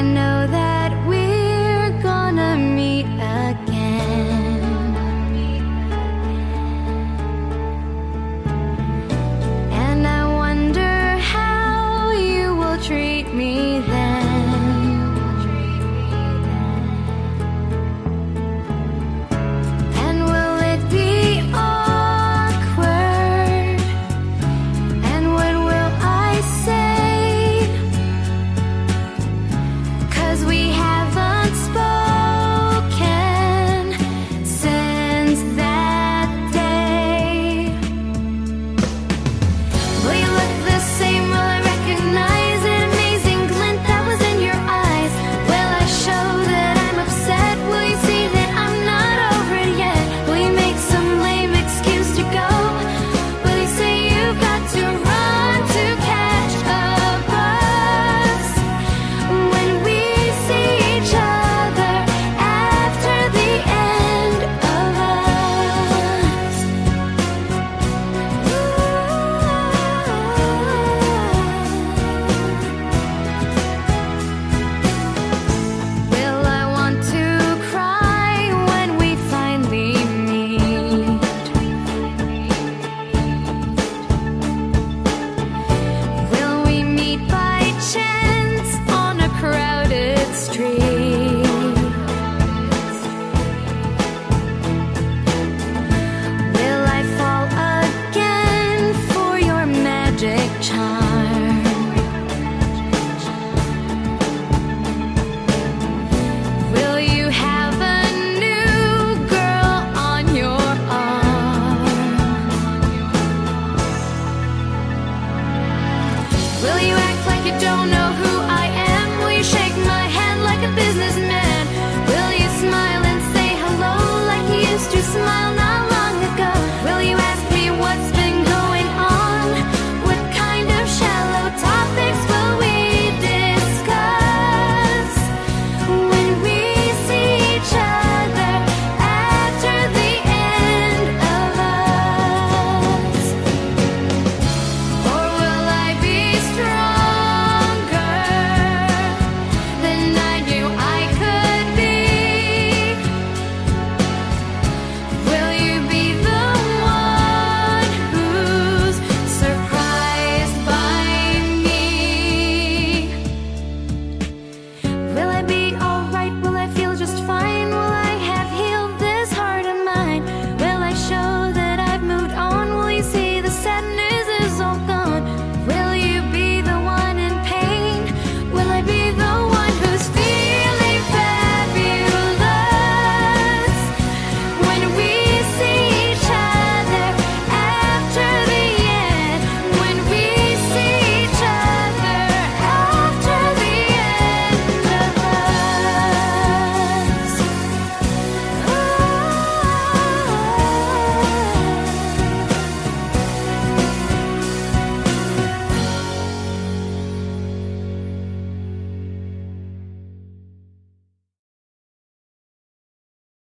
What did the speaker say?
I know that